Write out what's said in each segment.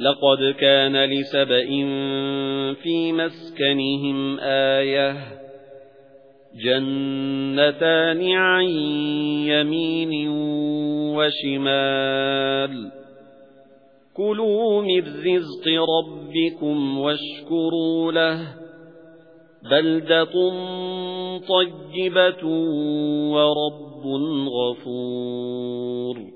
لقد كان لسبإ في مسكنهم آية. جنتان عن يمين وشمال. كلوا من رزق ربكم واشكروا له. بلدة طيبة ورب غفور.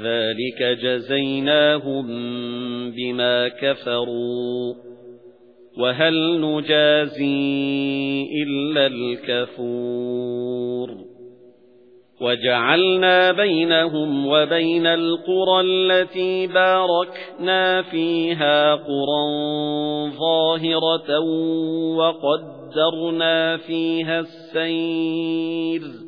ذَلِكَ جَزَيْنَاهُمْ بِمَا كَفَرُوا وَهَلْ نُجَازِي إِلَّا الْكَفُورَ وَجَعَلْنَا بَيْنَهُمْ وَبَيْنَ الْقُرَى الَّتِي بَارَكْنَا فِيهَا قُرًى ظَاهِرَةً وَقَدَّرْنَا فِيهَا السَّيْرَ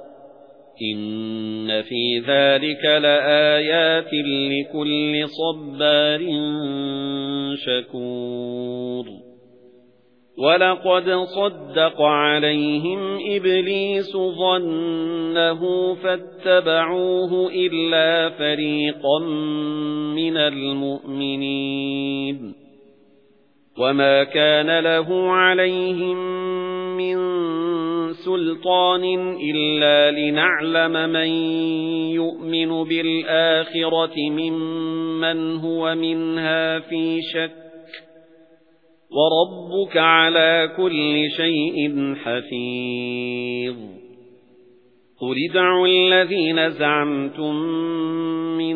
إِنَّ فِي ذَلِكَ لَآيَاتٍ لِكُلِّ صَبَّارٍ شَكُورٍ وَلَقَدْ صَدَّقَ عَلَيْهِمْ إِبْلِيسُ ظَنَّهُ فَاتَّبَعُوهُ إِلَّا فَرِيقًا مِنَ الْمُؤْمِنِينَ وَمَا كَانَ لَهُ عَلَيْهِمْ مِنْ سُلْطَانٍ إِلَّا لِنَعْلَمَ مَن يُؤْمِنُ بِالْآخِرَةِ مِمَّنْ هُوَ مِنْهَا فِي شَكٍّ. وَرَبُّكَ عَلَى كُلِّ شَيْءٍ حَفِيظٌ. قُلِ ادْعُوا الَّذِينَ زَعَمْتُم مِّن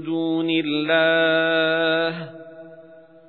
دُونِ اللَّهِ